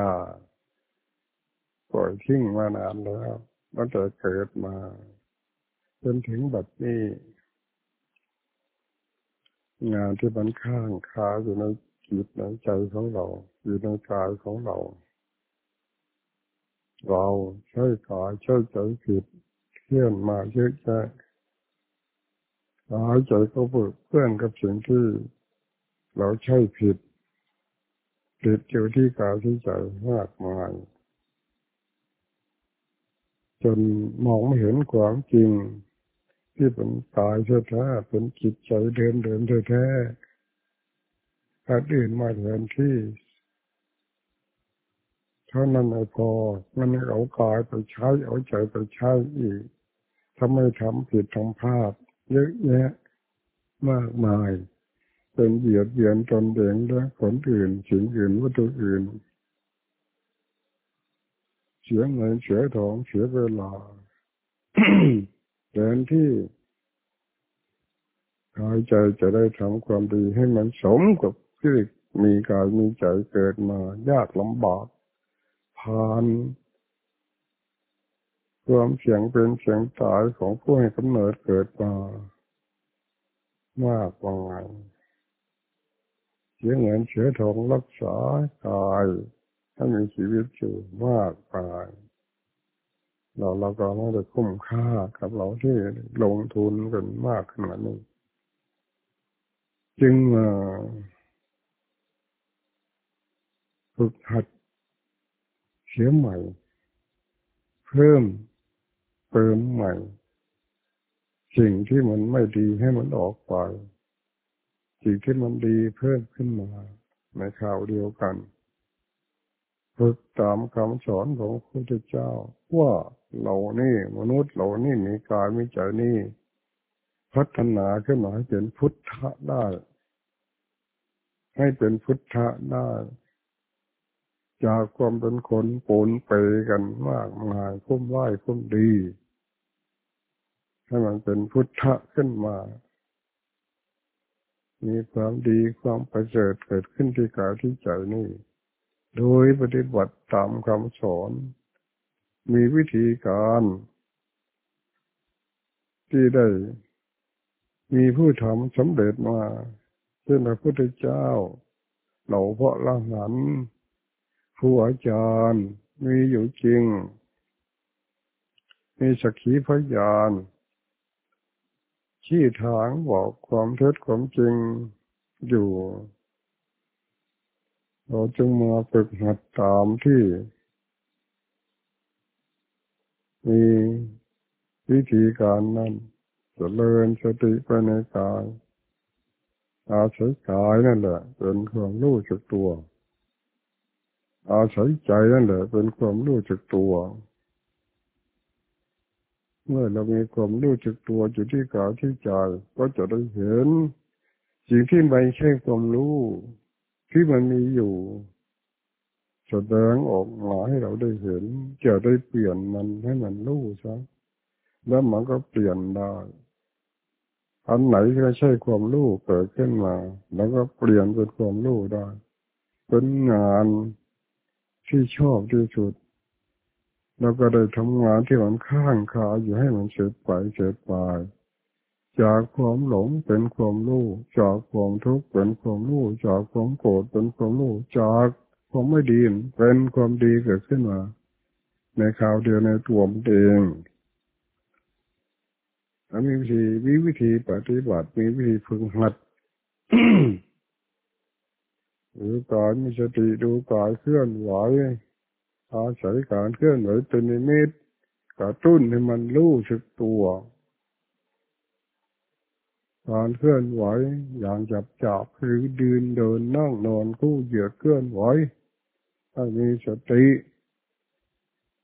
านข้าปล่อยทิ้งมานานแล้วตั้งแต่เกิดมาจนถึงบัดนี้ งานที่มันข้างคาอยู่ในจิตในใจของเรา อยู่ในกายของเรา เราใช้กายใช้ใจผิดเคลื่อนมาเยอะแยะกายใจก็เพื่อนกับสิ่งที่ เราใช้ผิด ติดอยู่ที่กายที่ใจมากมาย จนมองไม่เห็นความจริง ที่เป็นกายแท้ๆเป็นจิตใจเดินเดินแท้ๆถ้าอื่นมาแทนที่เท่านั้นไม่พอ มันเอากายไปใช้ เอาใจไปใช้อีกถ้าไม่ทำผิดทำพลาดเยอะแยะมากมาย เป็นเบียดเบียนตนเองและคนอื่นสิ่งอื่นวัตถุอื่น เสียเงินเสียทองเสียเวลาแทนที่กายใจจะได้ทำความดีให้มันสมกับที่มีกายมีใจเกิดมายากลำบากผ่านความเสียงเป็นเสียงตายของผู้ให้กำเนิดเกิดมามากมาย เสียเงินเสียทองรักษากายให้มีชีวิตอยู่มากมายเราเราก็ไม่ได้คุ้มค่ากับเราที่ลงทุนกันมากขนาดนี้จึงมาฝึกหัดเสียใหม่ เพิ่มเติมใหม่ สิ่งที่มันไม่ดีให้มันออกไป สิ่งที่มันดีเพิ่มขึ้นมาในข่าวเดียวกันฝึกตามคำสอนของพระพุทธเจ้า ว่าเรานี่มนุษย์เรานี่มีกายมีใจนี่ พัฒนาขึ้นมาให้เป็นพุทธะได้ ให้เป็นพุทธะได้ จากความเป็นคนปนเปกันมากมายคุ้มไหวคุ้มดี ให้มันเป็นพุทธะขึ้นมา มีความดีความประเสริฐเกิดขึ้นที่กายที่ใจนี่ โดยปฏิบัติตามคำสอน มีวิธีการ ที่ได้ มีผู้ทำสำเร็จมาเช่นพระพุทธเจ้า เหล่าพระละหันผู้อาจารย์มีอยู่จริง มีสักขีพยาน ชี้ทางบอกความเท็จความจริงอยู่ เราจึงมาฝึกหัดตามที่ มีวิธีการนั้นจะเลินสติไปในกายอาศัยกายนั่นแหละ เป็นความรู้จักตัว อาศัยใจนั่นแหละ เป็นความรู้จักตัว เมื่อเรามีความรู้จักตัวอยู่ที่กายที่ใจก็จะได้เห็น สิ่งที่ไม่ใช่ความรู้ ที่มันมีอยู่แสดงออกมาให้เราได้เห็น จะได้เปลี่ยนมันให้มันรู้ซะแล้วมันก็เปลี่ยนได้อันไหนที่ไม่ใช่ความรู้เกิดขึ้นมา แล้วก็เปลี่ยนเป็นความรู้ได้ เป็นงานที่ชอบที่สุด เราก็ได้ทำงานที่มันข้างคาอยู่ให้มันเสร็จไปเสร็จไป จากความหลงเป็นความรู้ จากความทุกข์เป็นความรู้ จากความโกรธเป็นความรู้ จากความไม่ดีเป็นความดีเกิดขึ้นมา ในคราวเดียวในตัวมันเองมีวิธีมีวิธีปฏิบัติมีวิธีพึงหัดหรือการมีสติดูกายเคลื่อนไหว อาศัยการเคลื่อนไหวเป็นนิมิตกระตุ้นให้มันรู้สึกตัว การเคลื่อนไหวอย่างจับจับหรือดืนเดินนั่งนอนกู้เหยียดเคลื่อนไหวถ้ามีสติ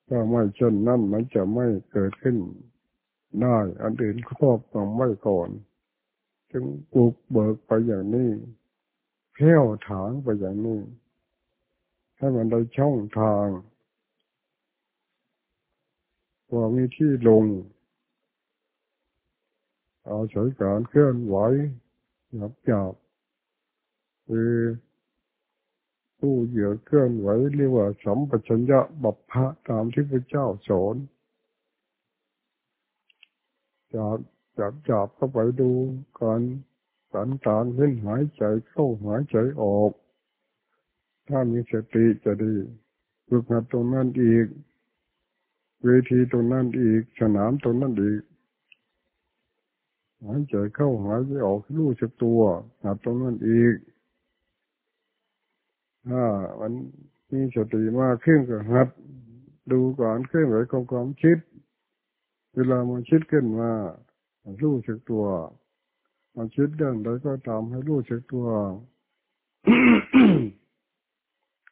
ถ้าไม่เช่นนั้นมันจะไม่เกิดขึ้นได้อันอื่นครอบงำไว้ก่อน จึงปลูกเบิกไปอย่างนี้เที่ยวถางไปอย่างนี้ให้มันได้ช่องทาง พอมีที่ลง เอาใช้การเคลื่อนไหวหยับหยับคือผู้เหยื่อเคลื่อนไหวเรียกว่าสัมปชัญญะบัพพะตามที่พระเจ้าสอนจับจับจับเข้าไปดูการการการเล่นหายใจเข้าหายใจออก ถ้ามีสติจะดีฝึกหัดตรงนั้นอีก เวทีตรงนั้นอีก สนามตรงนั้นอีกหายใจเข้าหายใจออกรู้สึกตัวหัดตรงนั้นอีกถ้ามันมีสติมากขึ้นก็หัด ดูก่อนเคลื่อนไหวของความคิด เวลามันคิดขึ้นมารู้สึกตัวมันคิดเรื่องใดก็ตามให้รู้สึกตัว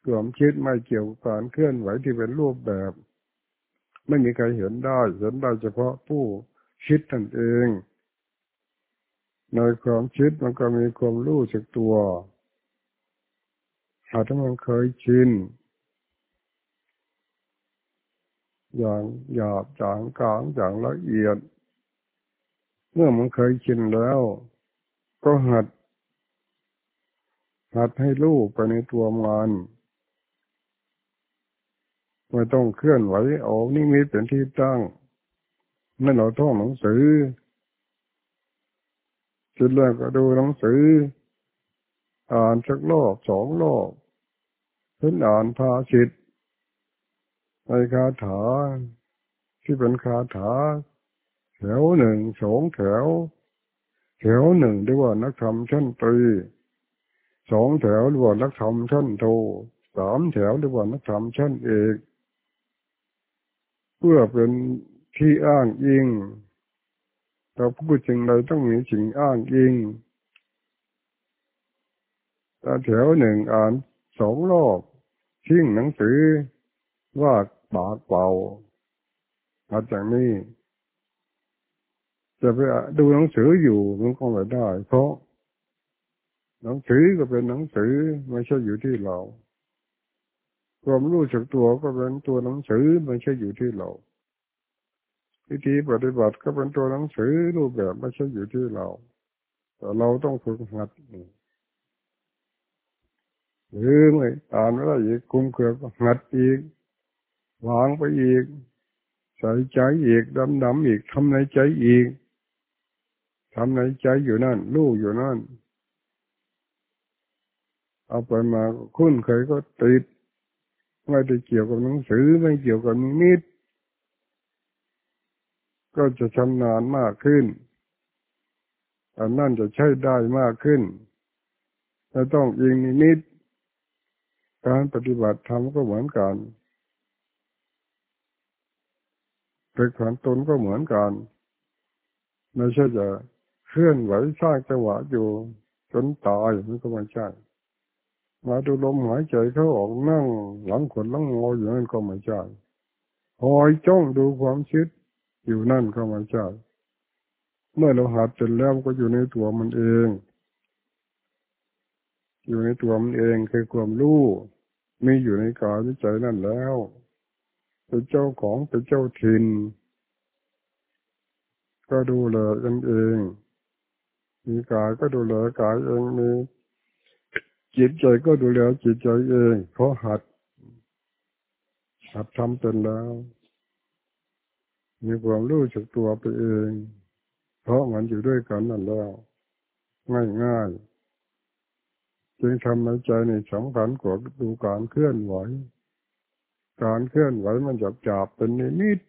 ความคิดไม่เกี่ยวกับการเคลื่อนไหวที่เป็นรูปแบบ ไม่มีใครเห็นได้ เห็นได้เฉพาะผู้คิดนั่นเอง ในความคิดมันก็มีความรู้สึกตัวอาจจะมันเคยชินอย่างหยาบจางกลางอย่างละเอียด เมื่อมันเคยชินแล้ว ก็หัดหัดให้รู้ไปในตัวมัน ไม่ต้องเคลื่อนไหวออกนี่มีเป็นที่ตั้งไม่เราท่องหนังสือจุดแรกก็ดูหนังสือ อ่านสักรอบสองรอบเห็นอ่านภาสิตในคาถา ที่เป็นคาถา แถวหนึ่งสองแถว แถวหนึ่งเรียกว่านักธรรมชั้นตรีสองแถวเรียกว่านักธรรมชั้นโทสามแถวเรียกว่านักธรรมชั้นเอก พื่อเป็นที่อ้างอิงเราพูดจึงใดต้องมีสิ่งอ้างอิงตาแถวหนึ่งอ่านสองรอบทิ้งหนังสือว่าปากเป่าอาจากนี้ จะไปดูหนังสืออยู่มันก็ไม่ได้ เพราะหนังสือก็เป็นหนังสือไม่ใช่อยู่ที่เรา ความรู้สึกตัวก็เป็นตัวหนังสือไม่ใช่อยู่ที่เราวิธีปฏิบัติก็เป็นตัวหนังสือรูปแบบไม่ใช่อยู่ที่เรา แต่เราต้องฝึกหัดหรือไม่อ่านอะไรอีกคุมเกือก็หัดอีกวางไปอีกใส่ใจอีกดำดำอีกทำในใจอีกทำในใจอยู่นั่นรู้อยู่นั่นเอาไปมาคุ้นเคยก็ติด ไม่ได้เกี่ยวกับหนังสือไม่เกี่ยวกับนิดก็จะชำนาญมากขึ้นอันนั่นจะใช้ได้มากขึ้นจะต้องยิงนิดการปฏิบัติธรรมก็เหมือนกันเป็นขันตนก็เหมือนกันไม่ใช่จะเคลื่อนไหวสร้างจังหวะอยู่จนตายมันก็ไม่ใช่ มาดูลมหายใจเข้าออกนั่ง หลังขนหลังงออยู่นั่นก็ไม่ใช่คอยจ้องดูความคิด อยู่นั่นก็ไม่ใช่เมื่อเราหัดจนแล้วก็อยู่ในตัวมันเอง อยู่ในตัวมันเองคือความรู้มีอยู่ในกายในใจนั่นแล้วเป็นเจ้าของเป็นเจ้าถิ่นก็ดูแลกันเอง มีกายก็ดูแลกายเองมี จิตใจก็ดูแลจิตใจเองเพราะหัด หัดทำเป็นแล้ว มีความรู้จักตัวไปเอง เพราะมันอยู่ด้วยกันนั่นแล้ว ง่ายง่ายจึงทำในใจในสำคัญกว่าดูการเคลื่อนไหว การเคลื่อนไหวมันจับจับเป็นนิมิต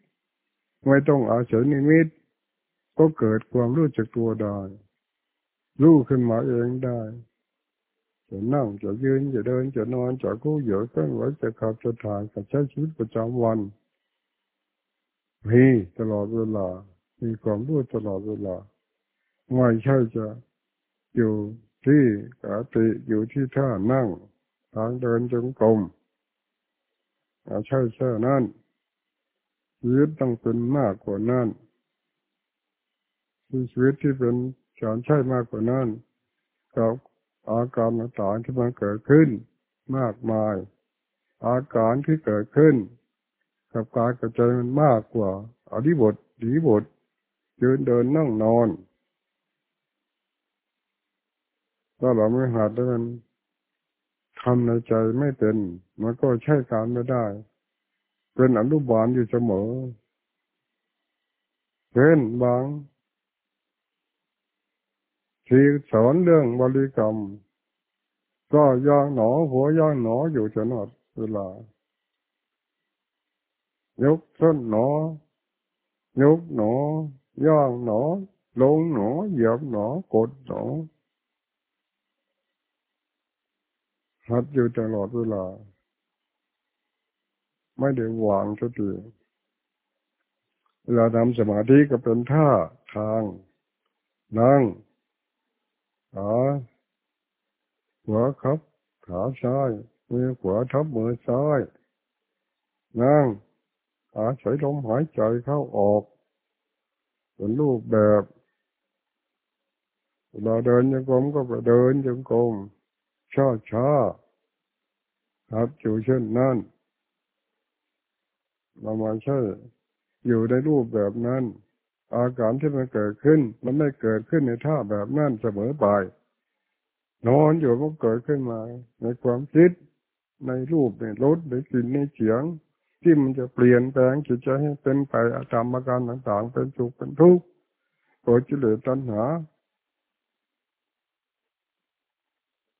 ไม่ต้องอาศัยนิมิต ก็เกิดความรู้จักตัวได้ รู้ขึ้นมาเองได้ จะนั่งจะยืนจะเดินจะนอนจะกู้เหยอะเคลื่อนไหวจะขับจะถ่ายจะใช้ชีวิตประจำวันมีตลอดเวลา มีความรู้ตลอดเวลาไม่ใช่จะอยู่ที่กติอยู่ที่ท่านั่ง ทางเดินจงกรมใช่ใช่นั่นชีวิตต้องเป็นมากกว่านั้นชีวิตที่เป็นการใช่มากกว่านั้นกับ อาการต่างๆที่มันเกิดขึ้น มากมาย อาการที่เกิดขึ้น กับการกระจายมันมากกว่าอธิบทดีบทยืนเดินนั่งนอนถ้าเราไม่หัดแล้วมันทำในใจไม่เป็นมันก็ใช่การไม่ได้ เป็นอนุบาลอยู่เสมอเช่นบาง ที่สอนเรื่องบริกรรม ก็ย่างหนอ หัวย่างหนออยู่ตลอดเวลายกส้นหนอยกหนอย่างหนอ ลงหนอเหยียบหนอกดหนอหัดอยู่ตลอดเวลา ไม่ได้วางสักทีเวลาทำสมาธิก็เป็นท่าทาง นั่ง ขาหัวครับขาซ้ายมือขวาทับมือซ้ายนั่งอาศัยลมหายใจเข้าออกเป็นรูปแบบเวลาเดินยังกรมก็ไปเดินยังกรมช้าช้าครับอยู่เช่นนั้นเรามาใช่อยู่ในรูปแบบนั้น อาการที่มันเกิดขึ้น มันไม่เกิดขึ้นในท่าแบบนั้นเสมอไปนอนอยู่มันเกิดขึ้นมา ในความคิดในรูปในรสในกลิ่นในเสียง ที่มันจะเปลี่ยนแปลงจิตใจให้เป็นไปอาการอาการต่างๆ เป็นสุขเป็นทุกข์โกรธจิเลตัณหา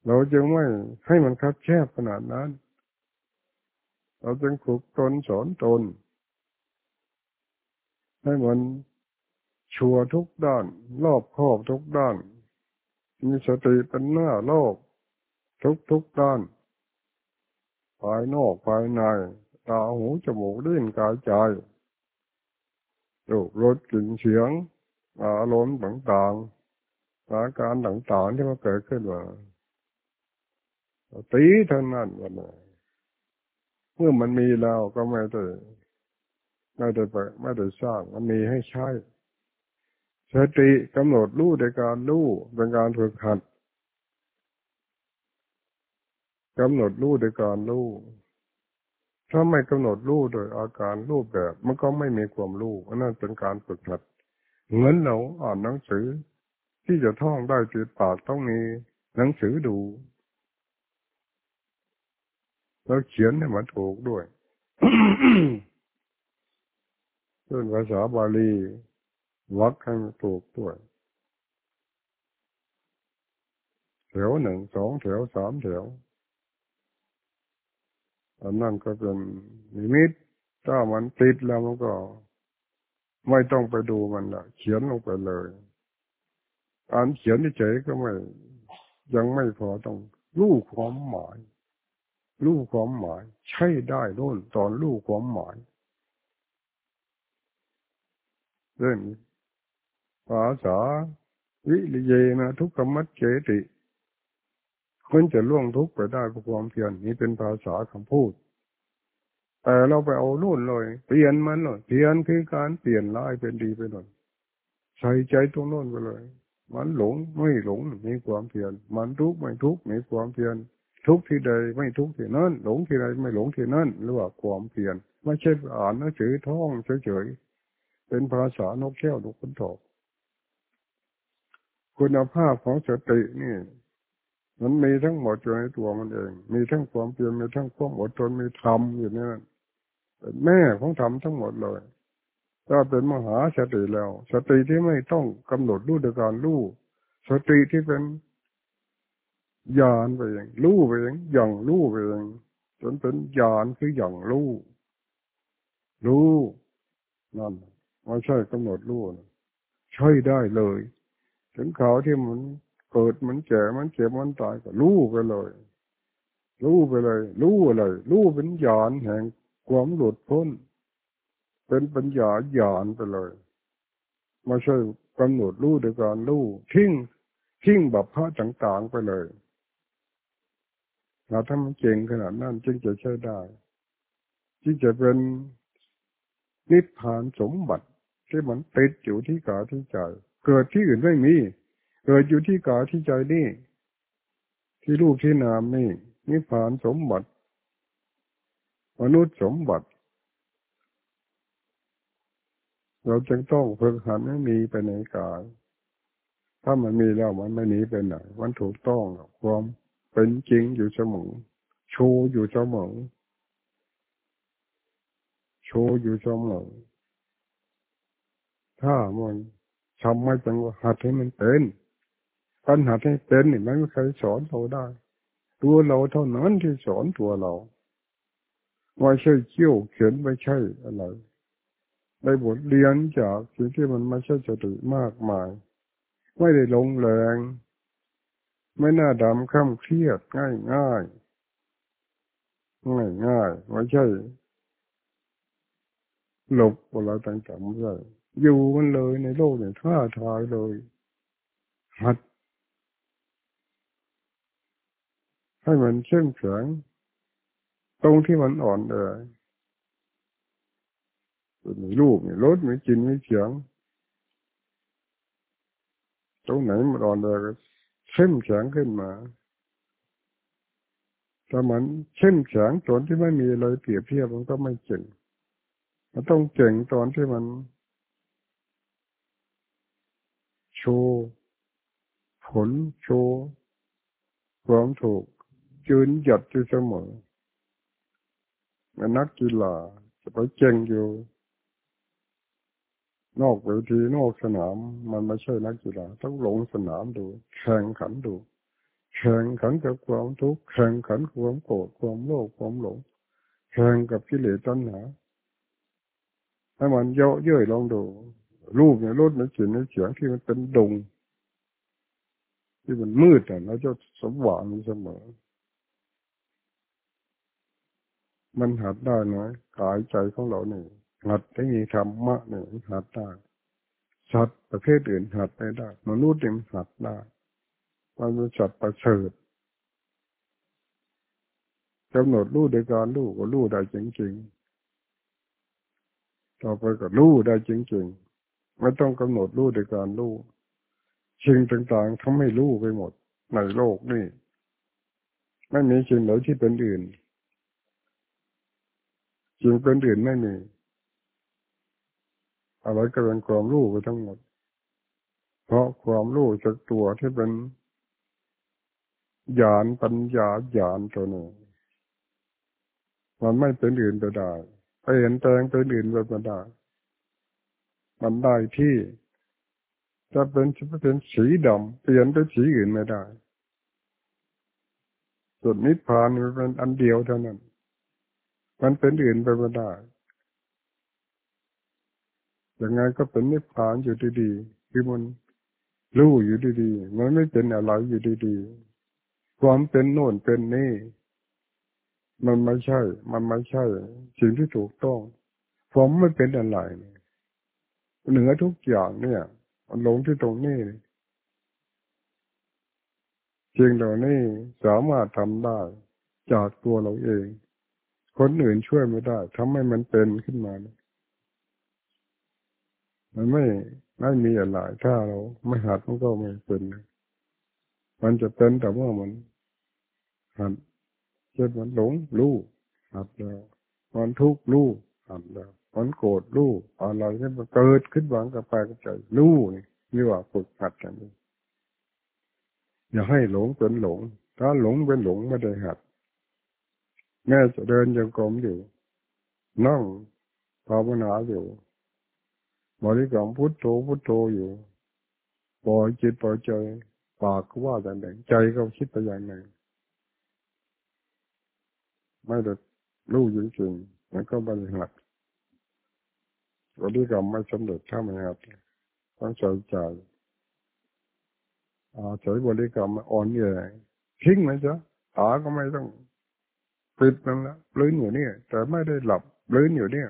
เราจึงไม่ให้มันคับแคบขนาดนั้น เราจึงฝึกตนสอนตนให้มัน ชัวทุกด้าน รอบครอบทุกด้าน มีสติเป็นหน้าโลก ทุกทุกด้าน ภายนอกภายใน ตาหูจมูกลิ้นกายใจดูรสกลิ่นเสียงอารมณ์ต่างๆอาการต่างๆที่มันเกิดขึ้นมาตีเท่านั้นวันนี้เมื่อมันมีแล้วก็ไม่ได้ไม่ได้ไปไม่ได้สร้างมันมีให้ใช้ สติกำหนดรู้ในการรู้เป็นการฝึกหัดกำหนดรู้ในการรู้ถ้าไม่กำหนดรู้โดยอาการรูปแบบ มันก็ไม่มีความรู้อันนั้นเป็นการฝึกหัด เหมือนเราอ่านหนังสือ ที่จะท่องได้ติดปากต้องมีหนังสือดู แล้วเขียนให้มันถูกด้วยเรื่องภาษาบาลี วักให้มันถูกด้วยแถวหนึ่งสองแถวสามแถวอันนั้นก็เป็นนิมิต ถ้ามันติดแล้วมันก็ ไม่ต้องไปดูมันละเขียนลงไปเลยอ่านเขียนเฉยก็ไม่ ยังไม่พอต้องรู้ความหมายรู้ความหมาย ใช่ได้นู่นตอนรู้ความหมายเรื่อง ภาษาวิริเยนะทุกขมัดเจติคนจะล่วงทุกข์ไปได้เพราะความเพียรนี้เป็นภาษาคำพูด แต่เราไปเอานู่นเลยเปลี่ยนมันเลยเปลี่ยนคือการเปลี่ยนร้ายเป็นดีไปหน่อยใส่ใจตรงโน้นไปเลย มันหลงไม่หลงมีความเพียรมันทุกข์ไม่ทุกข์มีความเพียรทุกที่ใดไม่ทุกที่นั่นหลงที่ใดไม่หลงที่นั่นหรือว่าความเพียรไม่ใช่อ่านหนังสือท่องเฉยๆเป็นภาษานกแก้วนกขุนทอง คุณภาพของสตินี่ มันมีทั้งหมดอยู่ในตัวมันเอง มีทั้งความเพียรมีทั้งความอดทนมีธรรมอยู่นี่นั่นเป็นแม่ของธรรมทั้งหมดเลยถ้าเป็นมหาสติแล้ว สติที่ไม่ต้องกำหนดรู้โดยการรู้สติที่เป็นยานไปเองรู้ไปเองอย่างรู้ไปเองจนเป็นยานคืออย่างรู้รู้นั่นไม่ใช่กำหนดรู้ใช่ได้เลย ถึงเขาที่มันเกิดมันแก่มันเจ็บมันตายก็รู้ไปเลย รู้ไปเลย รู้อะไรรู้เป็นญาณแห่งความหลุดพ้น เป็นปัญญาญาณไปเลยไม่ใช่กำหนดรู้โดยการรู้ทิ้งทิ้งแบบพระต่างๆไปเลยเรามันเก่งขนาดนั้นจึงจะใช้ได้จึงจะเป็นนิพพานสมบัติที่มันติดอยู่ที่กาที่ใจ เกิดที่อื่นไม่มี เกิดอยู่ที่กายที่ใจนี่ที่รูปที่นามนี่นิพพานสมบัติมนุษย์สมบัติ เราจึงต้องฝึกหันให้มีไปในกาย ถ้ามันมีแล้วมันไม่หนีไปไหนมันถูกต้องความเป็นจริงอยู่เสมอโชว์อยู่เสมอโชว์อยู่เสมอถ้ามัน ทำไม่จังหัดให้มันเป็นการหัดให้เป็นนี่ไม่มีใครสอนเราได้ ตัวเราเท่านั้นที่สอนตัวเราไม่ใช่เชี่ยวเขียนไม่ใช่อะไรในบทเรียนจากสิ่งที่มันไม่ใช่จติมากมาย ไม่ได้ลงแรง ไม่น่าดำข้ามเครียดง่ายง่ายง่ายง่ายไม่ใช่หลบอะไรต่างๆไม่ใช่ อยู่มันเลยในโลกเนี่ยท่าทายเลย หัด ให้มันเข้มแข็งตรงที่มันอ่อนเลยมีรูปมีรสมีกินมีเสียงตรงไหนมันอ่อนเลยก็เข้มแข็งขึ้นมาถ้ามันเข้มแข็งตอนที่ไม่มีอะไรเปรียบเทียบมันก็ไม่เก่งมันต้องเก่งตอนที่มันโช ว์ผลโชว์ความถูกยืนหยัดอยู่เสมอนักกีฬาจะไปเก่งอยู่ นอกเวทีนอกสนาม มันไม่ใช่นักกีฬาต้องลงสนามดูแข่งขันดูแข่งขันกับความทุกข์แข่งขันความโกรธความโลภความหลงแข่งกับกิเลสตัณหาให้มันเยอะเย้ยลองดู รูปเนี่ยรถมันกลิ่นในเสียงที่มันเป็นดง ที่มันมืดอะแล้วจะสว่างเสมอ มันหัดได้นะกายใจของเราเนี่ยหัดให้มีธรรมะเนี่ยหัดได้สัตว์ประเภทอื่นหัดไม่ได้มนุษย์ยังหัดได้มันเป็นสัตว์ประเสริฐกำหนดรู้โดยการรู้ก็รู้ได้จริงๆ ต่อไปก็รู้ได้จริงๆ ไม่ต้องกำหนดรู้โดยการรู้สิ่งต่างๆทำให้รู้ไปหมดในโลกนี่ไม่มีสิ่งไหนที่เป็นอื่นสิ่งเป็นอื่นไม่มีอะไรก็เป็นความรู้ไปทั้งหมด เพราะความรู้จากตัวที่เป็นญาณปัญญาญาณตัวหนี้มันไม่เป็นอื่นไปได้ไปเห็นแปลงเป็นอื่นไปไม่ได้ มันได้ที่จะเป็นจะเป็นสีดำเปลี่ยนเป็นสีอื่นไม่ได้ส่วนนิพพานมันเป็นอันเดียวเท่านั้น มันเป็นอื่นไปไม่ได้ยังไงก็เป็นนิพพานอยู่ดีๆคือมันรู้อยู่ดีๆมันไม่เป็นอะไรอยู่ดีๆความเป็นโน่นเป็นนี่ มันไม่ใช่ มันไม่ใช่ สิ่งที่ถูกต้องผมไม่เป็นอะไรเเหนือทุกอย่างเนี่ย มันลงที่ตรงนี้จริงเหล่านี้สามารถทำได้จากตัวเราเอง คนอื่นช่วยไม่ได้ทำให้มันเป็นขึ้นมา มันไม่ไม่มีอะไรถ้าเราไม่หัดมันก็ไม่เป็น มันจะเป็นแต่ว่ามันหัดเช่นมันหลงรู้หัดแล้วมันทุกข์รู้หัดแล้ว มันโกรธรู้อะไรขึ้นมาเกิดขึ้นหวังกับไปกับใจรู้นี่นี่ว่าฝึกหัดกันอย่าให้หลงเป็นหลง ถ้าหลงเป็นหลงไม่ได้หัด แม่จะเดินยังกรมอยู่ นั่งภาวนาอยู่บริกรรมพุทโธพุทโธอยู่ปล่อยจิตปล่อยใจปากก็ว่าอย่างหนึ่งใจก็คิดไปอย่างหนึ่งไม่ได้รู้จริงๆมันก็บริหัด บริกรรมไม่สำเร็จถ้าไม่ครับต้องใส่ใจอาใช้บริกรรมอ่อนแอทิ้งมันจ้ะตาก็ไม่ต้องปิดมันละลื้นอยู่เนี่ย แต่ไม่ได้หลับลื้นอยู่เนี่ย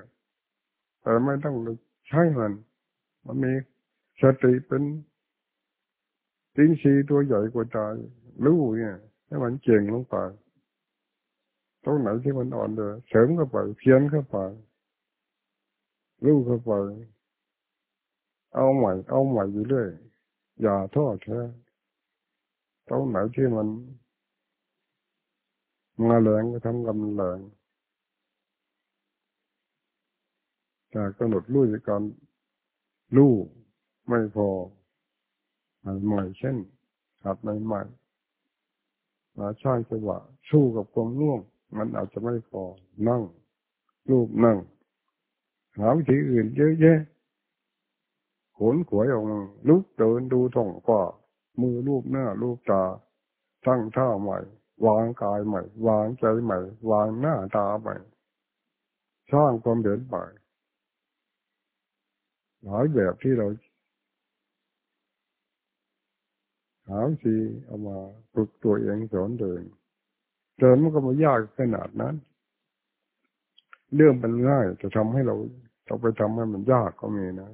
แต่ไม่ต้องใช้มัน มันมีสติเป็นติ้งชีตัวใหญ่กว่าตายรู้เนี่ยให้มันเก่งลงไปตรงไหนที่มันอ่อนเลยเสริมเข้าไปเพี้ยนเข้าไป รู้เข้าไป เอาใหม่ เอาใหม่อยู่เรื่อย อย่าท้อแท้ตรงไหนที่มันมาแรงก็ทำกำลังแต่กำหนดรู้จากการรู้ไม่พอใหม่เช่นหัดใหม่ๆมาช่างจังหวะสู้กับความง่วง มันอาจจะไม่พอนั่งรูปนั่ง หาวิธีอื่นเยอะแยะขนขวยออกมาลุกเดินดูท้องฟ้ามือรูปหน้ารูปตาตั้งท่าใหม่ วางกายใหม่ วางใจใหม่ วางหน้าตาใหม่สร้างความเดินไปหลายแบบที่เราหาสิธีเอามาฝึกตัวเองสอนเดินเดินมันก็ไม่ยากขนาดนั้น เรื่องมันง่ายจะทำให้เรา เราไปทำให้มันยากก็มีนะ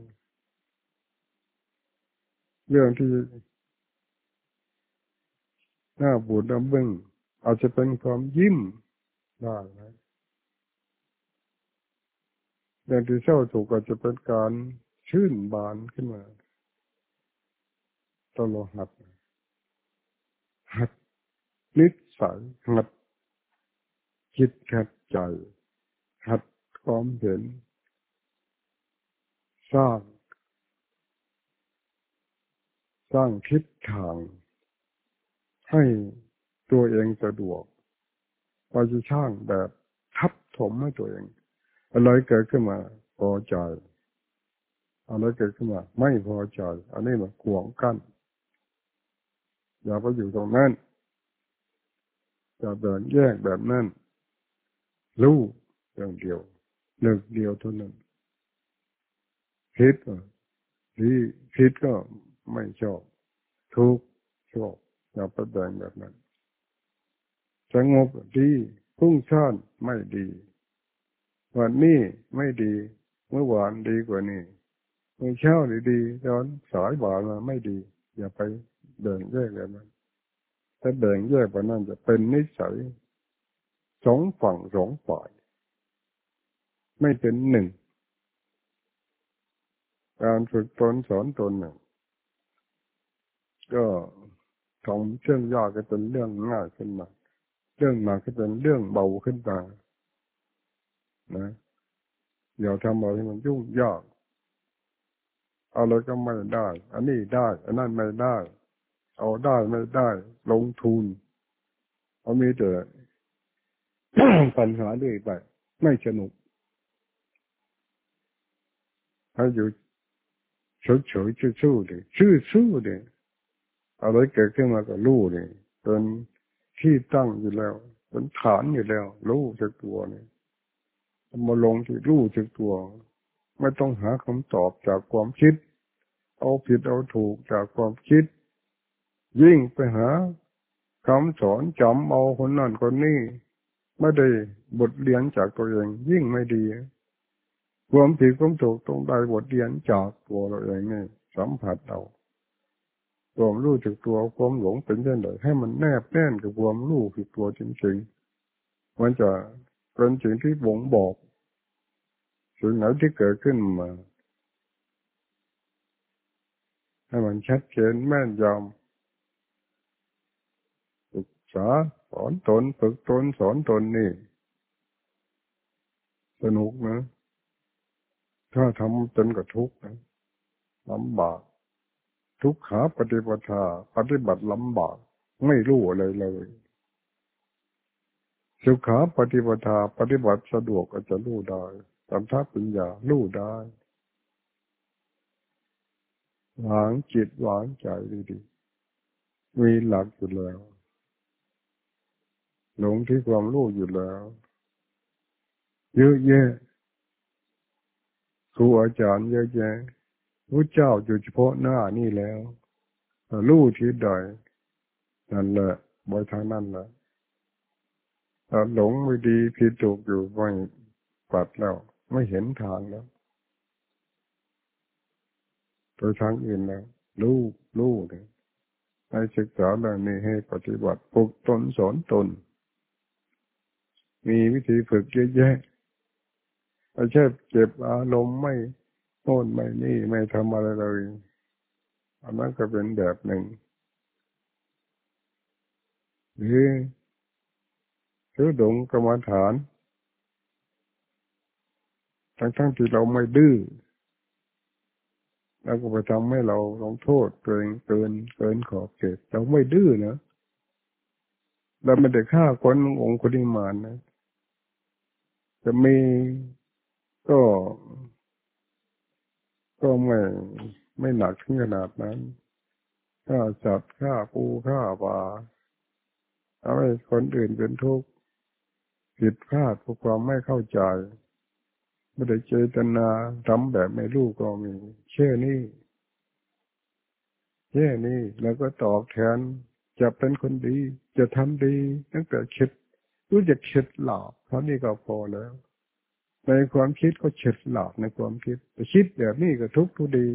เรื่องที่หน้าบูดน้ำเบึ้งอาจจะเป็นความยิ้มได้นะเรื่องที่เศร้าถูกอาจจะเป็นการชื่นบานขึ้นมาตลอหัดหัดนิสัยหัดคิดหัดใจ หัดความเห็น สร้าง สร้างคิดทาง ให้ตัวเองสะดวกเราจะช่างแบบทับถมให้ตัวเอง อะไรเกิดขึ้นมาพอใจอะไรเกิดขึ้นมา ไม่พอใจ อันนี้มันขวงกั้นอย่าไปอยู่ตรงนั้นอย่าเดินแยกแบบนั้นรู้อย่างเดียวหนึ่งเดียวเท่านั้น ผิดที่ผิดก็ไม่ชอบ ทุกชอบอย่าไปแบ่งแบบนั้นสงบดีพุ่งช่านไม่ดี วันนี้ไม่ดี เมื่อวานดีกว่านี้เมื่อเช้าดีๆตอนสายบ่ายมาไม่ดี อย่าไปแบ่งแยกแบบนั้นถ้าแบ่งแยกแบบนั้นจะเป็นนิสัยสองฝั่งสองฝ่าย ไม่เป็นหนึ่ง การฝึกตนสอนตนหนึ่งก็ทำเชื่องยากก็เป็นเรื่องง่ายขึ้นมา เรื่องหนักก็เป็นเรื่องเบาขึ้นมานะอย่าทำอะไรที่มันยุ่งยากอะไรก็ไม่ได้ อันนี้ได้ อันนั้นไม่ได้ เอาได้ไม่ได้ ลงทุน เอามีแต่ปัญหาเรื่อยไป ไม่สนุกให้อยู่ เฉยเฉยชื่อๆเลยชื่อชื่อเลยอะไรเกิดขึ้นมาก็รู้เลยเป็นที่ตั้งอยู่แล้ว เป็นฐานอยู่แล้ว รู้จากตัวเนี่ยมาลงที่รู้จากตัว ไม่ต้องหาคำตอบจากความคิด เอาผิดเอาถูกจากความคิด ยิ่งไปหาคำสอนจำเอาคนนั่นคนนี้ไม่ได้บทเรียนจากตัวเองยิ่งไม่ดี ความผิดความถูกต้องได้บทเรียนจากตัวเราเองนี่สัมผัสเอาความรู้จากตัวความหลงเป็นเช่นไรให้มันแนบแน่นกับความรู้คือตัวจริงๆมันจะเป็นสิ่งที่บ่งบอกสิ่งไหนที่เกิดขึ้นมา ให้มันชัดเจนแม่นยำศึกษาสอนตนฝึกตนสอนตนนี่ สนุกนะ ถ้าทำจนกับทุกข์นะลำบาก ทุกขาปฏิบัติปฏิบัติลำบาก ไม่รู้อะไรเลยสุขาปฏิบัติปฏิบัติสะดวกก็จะรู้ได้ตามทัปัญญารู้ได้วางจิตวางใจดีๆมีหลักอยู่แล้ว หลงที่ความรู้อยู่แล้ว เยอะแยะ รูอาจารย์เยอะแยะพระเจ้าอยู่เฉพาะหน้านี่แล้วรู้ที่ใดนั่นแหละบอยทางนั่นแหละหลงไม่ดีผิดถูกอยู่ไม่ปัดแล้ว ไม่เห็นทางแล้วโดยทางอื่นแล้วรู้รู้เลยให้ศึกษาเรื่องนี้ให้ปฏิบัติปลุกตนสอนตน มีวิธีฝึกเยอะแยะ ไม่ใช่เก็บอารมณ์ไม่โน่นไม่นี่ไม่ทำอะไรเลยอันนั้นก็เป็นแบบหนึ่ง หรือถือดงกรรมฐาน ทั้งทั้งที่เราไม่ดื้อแล้วก็ไปทำให้เราลงโทษตัวเองเกินเกินขอบเขตเราไม่ดื้อนะเราไม่ได้ฆ่าคนองค์คุิมานนะ จะมี ก็ ก็ไม่ไม่หนักถึงขนาดนั้นฆ่าจัดฆ่าปูฆ่าปลาเอาให้คนอื่นเป็นทุกข์ผิดพลาดเพราะความไม่เข้าใจไม่ได้เจตนาทำแบบไม่รู้ก็มีเชื่อนี่เชื่อนี่แล้วก็ตอบแทนจะเป็นคนดี จะทำดี ตั้งแต่คิดรู้จักคิดหลอกเท่านี้ก็พอแล้ว ในความคิดก็เฉดหลอกในความคิดคิดแบบนี้ก็ทุกทุกดี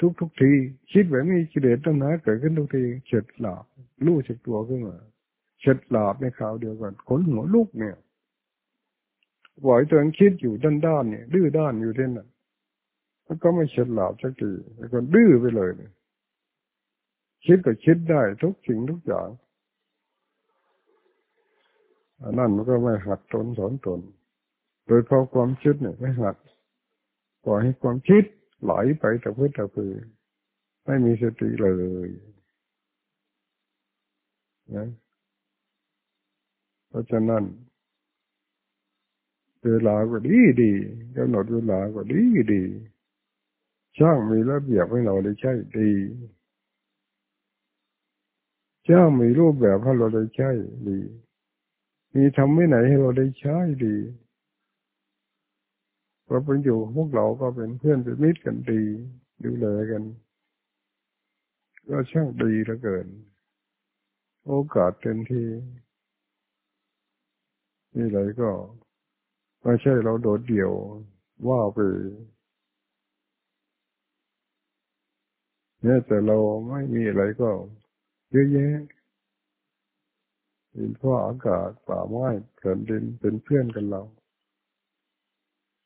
ทุกทุกที คิดแบบนี้กิเลสตั้งนานเกิดขึ้นทุกทีเฉดหลอกรู้จักตัวขึ้นมาเฉดหลอกในข่าวเดียวกันขนหัวลูกเนี่ยปล่อยตัวคิดอยู่ด้านด้านเนี่ยดื้อด้านอยู่ที่นั่นมันก็ไม่เฉดหลอกสักทีไอ้คนดื้อไปเลยเนี่ยคิดก็คิดได้ทุกสิ่งทุกอย่างอนนั้นมันก็ไม่หัดตนสอนตน โดยเพราะความคิดเนี่ยไม่หัดปล่อยให้ความคิดไหลไปแต่เพื่อแต่เพื่อไม่มีสติเลยนะเพราะฉะนั้นเวลาก็ดีดีกำหนดเวลาก็ดีดีช่างมีระเบียบให้เราได้ใช้ดีเจ้ามีรูปแบบให้เราได้ใช้ดี มีทำไม่ไหนให้เราได้ใช้ดี พอเป็นอยู่พวกเราก็เป็นเพื่อนเป็นมิตรกันดีดูแลกัน ก็ช่างดีเหลือเกิน โอกาสเต็มที่นี่อะไรก็ไม่ใช่เราโดดเดี่ยวว่าไปเนี่ยแต่เราไม่มีอะไรก็เยอะแยะดินฟ้าอากาศป่าไม้แผ่นดินเป็นเพื่อนกันเรา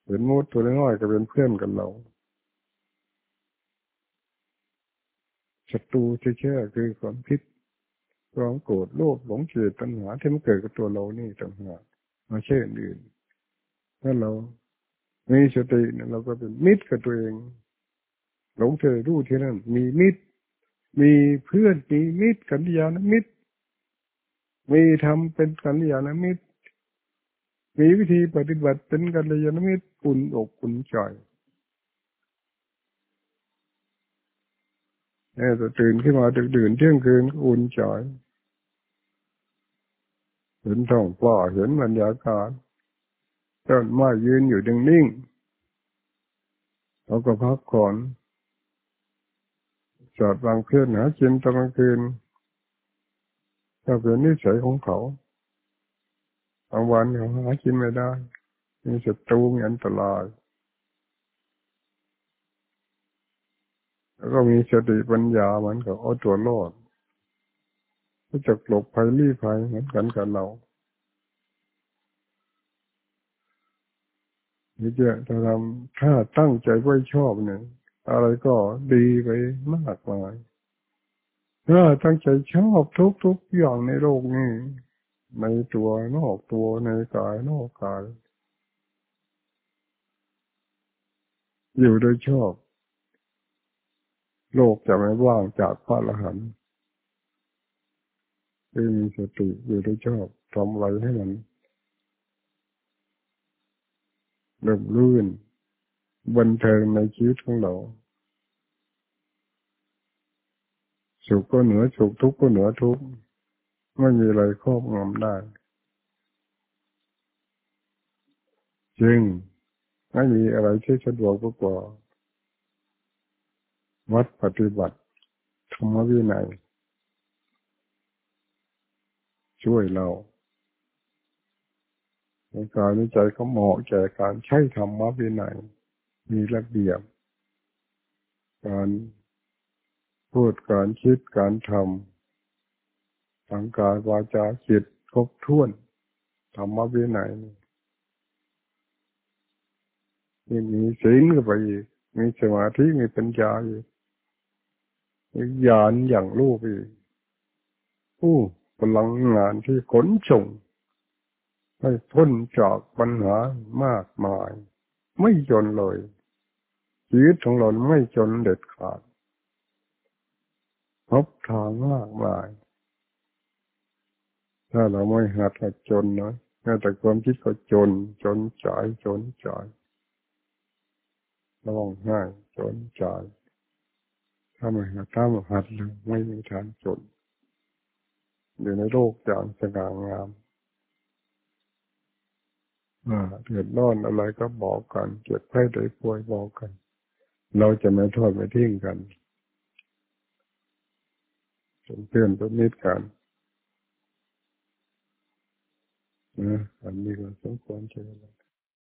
เป็นมูดตัวน้อยก็เป็นเพื่อนกันเราศัตรูแช่คือความคิดความโกรธโลภหลงเกิดตัณหาที่มันเกิดกับตัวเรานี่ต่างหากมาเช่นอื่นถ้าเรามีสติเราก็เป็นมิตรกับตัวเอง หลงเจอรู้ที่นั่นมีมิตร มีเพื่อนมีมิตรกัลยาณมิตร มีทำเป็นกัลยาณมิตร มีวิธีปฏิบัติเป็นกัลยาณมิตร ปุ่นอกปุ่นใจเนี่ยจะตื่นขึ้นมาดึกดื่นเที่ยงคืนอุ่นใจเห็นท้องฟ้าเห็นบรรยากาศต้นไม้ยืนอยู่นิ่งๆเราก็พักผ่อนจอดวางเพื่อนหากินตอนกลางคืนถ้าเป็นนิสัยของเขาบางวันเขาหากินไม่ได้ มีศัตรูมีอันตรายแล้วก็มีสติปัญญาเหมือนกับเอาตัวรอดรู้จักหลบภัยรีภัยเหมือนกันกับเรานี่จะทำถ้าตั้งใจไว้ชอบเนี่ยอะไรก็ดีไปมากมายถ้าตั้งใจชอบทุกทุกอย่างในโลกนี้ ในตัวนอกตัวในกายนอกกาย อยู่โดยชอบ โลกจะไม่ว่างจากพระอรหันต์ที่มีสติอยู่โดยชอบทำอะไรให้มันเริ่มลื่นบันเทิงในชีวิตของเราสุขก็เหนือสุขทุกข์ก็เหนือทุกข์ไม่มีอะไรครอบงำได้จริง ไม่มีอะไรที่สะดวกกว่าวัดปฏิบัติธรรมวินัยช่วยเราในการวิจัยเขาเหมาะแก่การใช้ธรรมวินัยมีระเบียบ การพูดการคิดการทำทางกายวาจาจิตครบถ้วนธรรมวินัยนี่ มีศีลก็ไปอีกมีสมาธิมีปัญญาอยู่มีญาณอย่างลูกอีกผู้พลังงานที่ขนส่งให้พ้นจากปัญหามากมาย ไม่จนเลยชีวิตของเราไม่จนเด็ดขาดพบทางมากมาย ถ้าเราไม่หัดหัดจนนะแม้แต่ความคิดก็จน จนใจจนใจ ร้องไห้จนใจถ้าไม่หัดถ้าไม่หัดเลยไม่มีทางจนอยู่ในโลกอย่างสง่างามเดือดร้อนอะไรก็บอกกันเจ็บไข้ได้ป่วยบอกกัน เราจะไม่ทอดไม่ทิ้งกันเป็นเพื่อนเป็นมิตรกันนะอันนี้ก็สมควรใช่ไหม